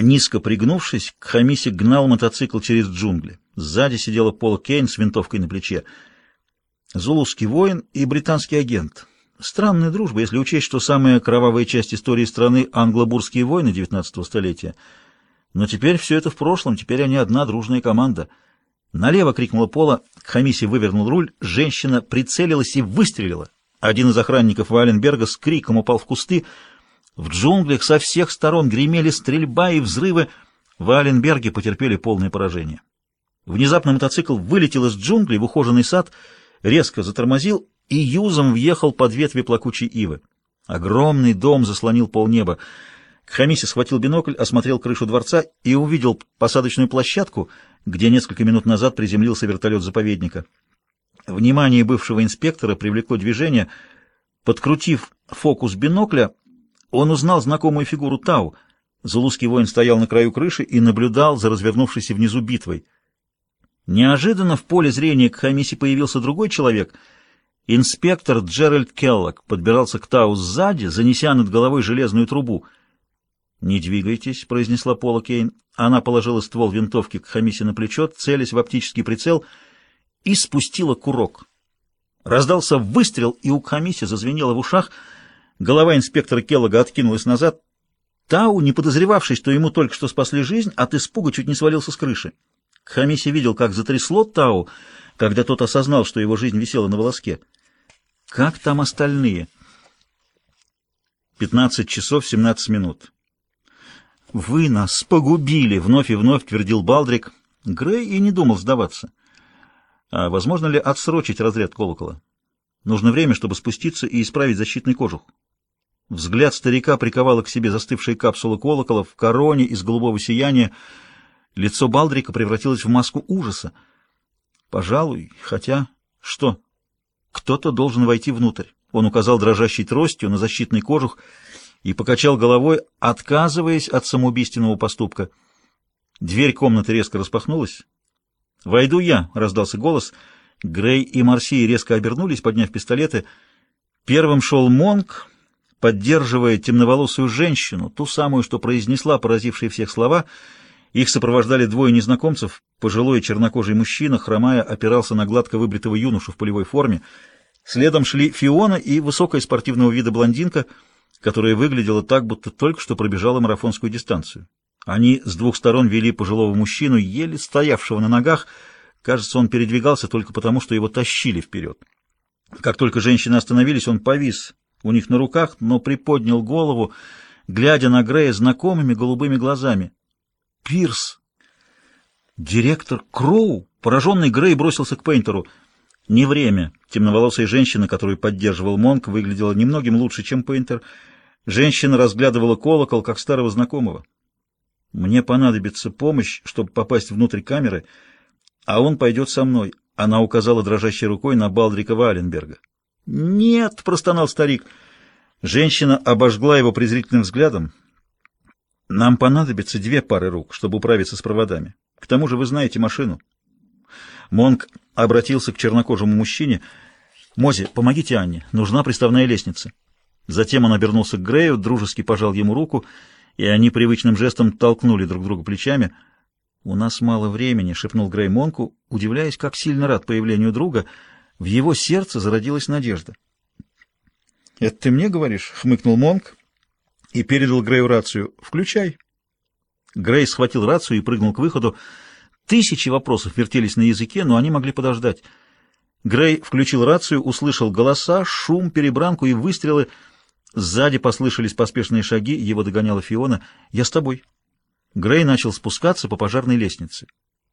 Низко пригнувшись, Хамиси гнал мотоцикл через джунгли. Сзади сидела Пол Кейн с винтовкой на плече. Зулузский воин и британский агент. Странная дружба, если учесть, что самая кровавая часть истории страны — англобурские войны XIX столетия. Но теперь все это в прошлом, теперь они одна дружная команда. Налево крикнула Пола, Хамиси вывернул руль, женщина прицелилась и выстрелила. Один из охранников Валенберга с криком упал в кусты. В джунглях со всех сторон гремели стрельба и взрывы. Валенберги потерпели полное поражение. Внезапно мотоцикл вылетел из джунглей в ухоженный сад, резко затормозил и юзом въехал под ветви плакучей ивы. Огромный дом заслонил полнеба. Хамиси схватил бинокль, осмотрел крышу дворца и увидел посадочную площадку, где несколько минут назад приземлился вертолет заповедника. Внимание бывшего инспектора привлекло движение. Подкрутив фокус бинокля, он узнал знакомую фигуру Тау. Зулузский воин стоял на краю крыши и наблюдал за развернувшейся внизу битвой. Неожиданно в поле зрения к Хамиси появился другой человек. Инспектор Джеральд Келлок подбирался к Тау сзади, занеся над головой железную трубу. «Не двигайтесь», — произнесла Пола Кейн. Она положила ствол винтовки к Хамиси на плечо, целясь в оптический прицел — и спустила курок. Раздался выстрел, и у Хамиси зазвенело в ушах. Голова инспектора Келлога откинулась назад. Тау, не подозревавший, что ему только что спасли жизнь, от испуга чуть не свалился с крыши. Хамиси видел, как затрясло Тау, когда тот осознал, что его жизнь висела на волоске. Как там остальные? Пятнадцать часов семнадцать минут. «Вы нас погубили!» — вновь и вновь твердил Балдрик. Грей и не думал сдаваться. А возможно ли отсрочить разряд колокола? Нужно время, чтобы спуститься и исправить защитный кожух. Взгляд старика приковало к себе застывшие капсулы колокола в короне из голубого сияния. Лицо Балдрика превратилось в маску ужаса. Пожалуй, хотя... Что? Кто-то должен войти внутрь. Он указал дрожащей тростью на защитный кожух и покачал головой, отказываясь от самоубийственного поступка. Дверь комнаты резко распахнулась. «Войду я!» — раздался голос. Грей и Марсии резко обернулись, подняв пистолеты. Первым шел Монк, поддерживая темноволосую женщину, ту самую, что произнесла поразившие всех слова. Их сопровождали двое незнакомцев. Пожилой чернокожий мужчина, хромая, опирался на гладко выбритого юношу в полевой форме. Следом шли Фиона и высокая спортивного вида блондинка, которая выглядела так, будто только что пробежала марафонскую дистанцию. Они с двух сторон вели пожилого мужчину, еле стоявшего на ногах. Кажется, он передвигался только потому, что его тащили вперед. Как только женщины остановились, он повис у них на руках, но приподнял голову, глядя на Грея знакомыми голубыми глазами. «Пирс!» «Директор Кроу!» Пораженный Грей бросился к Пейнтеру. «Не время!» Темноволосая женщина, которую поддерживал Монк, выглядела немногим лучше, чем Пейнтер. Женщина разглядывала колокол, как старого знакомого. Мне понадобится помощь, чтобы попасть внутрь камеры, а он пойдет со мной. Она указала дрожащей рукой на Балдрика Валенберга. «Нет!» — простонал старик. Женщина обожгла его презрительным взглядом. «Нам понадобится две пары рук, чтобы управиться с проводами. К тому же вы знаете машину». Монк обратился к чернокожему мужчине. «Мози, помогите Анне. Нужна приставная лестница». Затем он обернулся к Грею, дружески пожал ему руку — и они привычным жестом толкнули друг друга плечами. «У нас мало времени», — шепнул Грей Монку, удивляясь, как сильно рад появлению друга. В его сердце зародилась надежда. «Это ты мне говоришь?» — хмыкнул Монк и передал Грею рацию. «Включай». Грей схватил рацию и прыгнул к выходу. Тысячи вопросов вертелись на языке, но они могли подождать. Грей включил рацию, услышал голоса, шум, перебранку и выстрелы — Сзади послышались поспешные шаги, его догоняла Фиона. «Я с тобой». Грей начал спускаться по пожарной лестнице.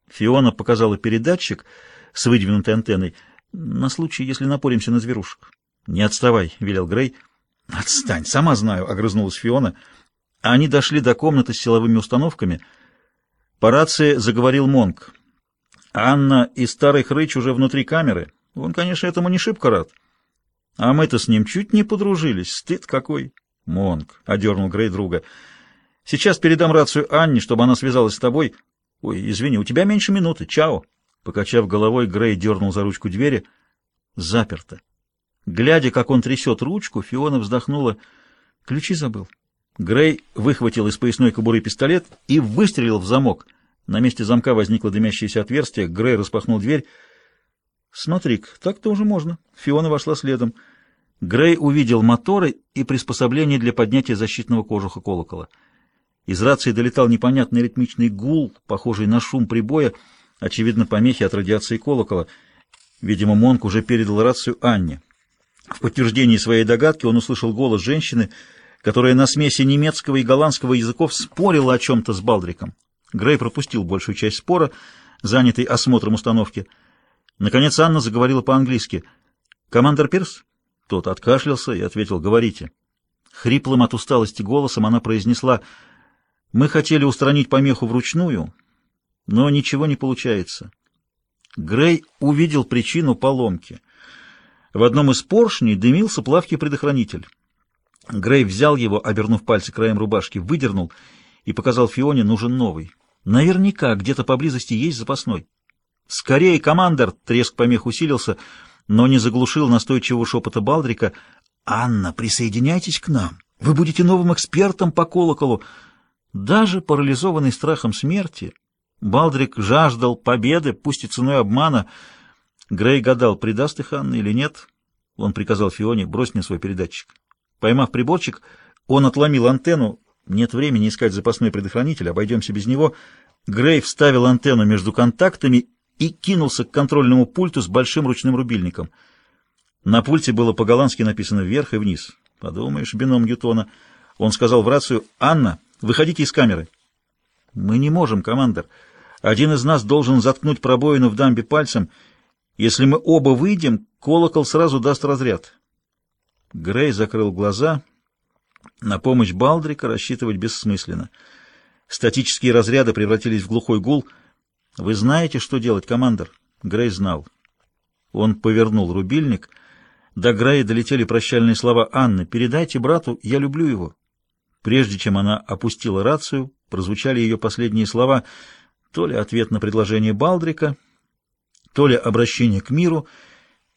Фиона показала передатчик с выдвинутой антенной на случай, если напоримся на зверушек. «Не отставай», — велел Грей. «Отстань, сама знаю», — огрызнулась Фиона. Они дошли до комнаты с силовыми установками. По рации заговорил Монк. «Анна и старый хрыч уже внутри камеры. Он, конечно, этому не шибко рад». А мы-то с ним чуть не подружились. Стыд какой. Монг, — одернул Грей друга. Сейчас передам рацию Анне, чтобы она связалась с тобой. Ой, извини, у тебя меньше минуты. Чао. Покачав головой, Грей дернул за ручку двери. Заперто. Глядя, как он трясет ручку, Фиона вздохнула. Ключи забыл. Грей выхватил из поясной кобуры пистолет и выстрелил в замок. На месте замка возникло дымящееся отверстие. Грей распахнул дверь. «Смотри-ка, так-то уже можно». Фиона вошла следом. Грей увидел моторы и приспособления для поднятия защитного кожуха колокола. Из рации долетал непонятный ритмичный гул, похожий на шум прибоя, очевидно, помехи от радиации колокола. Видимо, Монк уже передал рацию Анне. В подтверждении своей догадки он услышал голос женщины, которая на смеси немецкого и голландского языков спорила о чем-то с Балдриком. Грей пропустил большую часть спора, занятый осмотром установки. Наконец Анна заговорила по-английски. «Командор Пирс?» Тот откашлялся и ответил «Говорите». Хриплым от усталости голосом она произнесла «Мы хотели устранить помеху вручную, но ничего не получается». Грей увидел причину поломки. В одном из поршней дымился плавкий предохранитель. Грей взял его, обернув пальцы краем рубашки, выдернул и показал Фионе, нужен новый. Наверняка где-то поблизости есть запасной. «Скорее, командор!» — треск помех усилился, но не заглушил настойчивого шепота Балдрика. «Анна, присоединяйтесь к нам! Вы будете новым экспертом по колоколу!» Даже парализованный страхом смерти, Балдрик жаждал победы, пусть и ценой обмана. Грей гадал, предаст их Анна или нет. Он приказал Фионе, брось мне свой передатчик. Поймав приборчик, он отломил антенну. Нет времени искать запасной предохранитель, обойдемся без него. Грей вставил антенну между контактами и кинулся к контрольному пульту с большим ручным рубильником. На пульте было по-голландски написано «вверх» и «вниз». Подумаешь, бином Ньютона. Он сказал в рацию «Анна, выходите из камеры». «Мы не можем, командор. Один из нас должен заткнуть пробоину в дамбе пальцем. Если мы оба выйдем, колокол сразу даст разряд». Грей закрыл глаза. На помощь Балдрика рассчитывать бессмысленно. Статические разряды превратились в глухой гул. «Вы знаете, что делать, командор?» Грей знал. Он повернул рубильник. До Грея долетели прощальные слова Анны. «Передайте брату, я люблю его». Прежде чем она опустила рацию, прозвучали ее последние слова, то ли ответ на предложение Балдрика, то ли обращение к миру —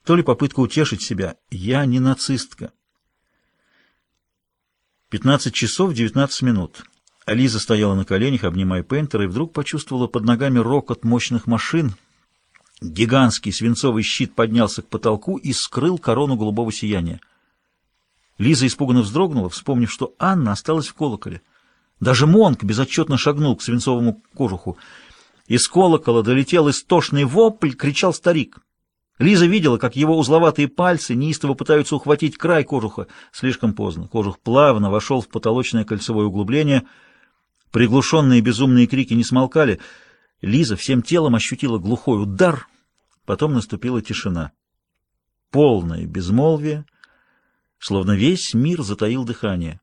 то ли попытка утешить себя. Я не нацистка. 15 часов 19 минут. Ализа стояла на коленях, обнимая Пейнтера, и вдруг почувствовала под ногами рокот мощных машин. Гигантский свинцовый щит поднялся к потолку и скрыл корону голубого сияния. Лиза испуганно вздрогнула, вспомнив, что Анна осталась в колоколе. Даже Монк безотчетно шагнул к свинцовому кожуху. Из колокола долетел истошный вопль, кричал старик. Лиза видела, как его узловатые пальцы неистово пытаются ухватить край кожуха. Слишком поздно. Кожух плавно вошел в потолочное кольцевое углубление. Приглушенные безумные крики не смолкали. Лиза всем телом ощутила глухой удар. Потом наступила тишина. Полное безмолвие, словно весь мир затаил дыхание.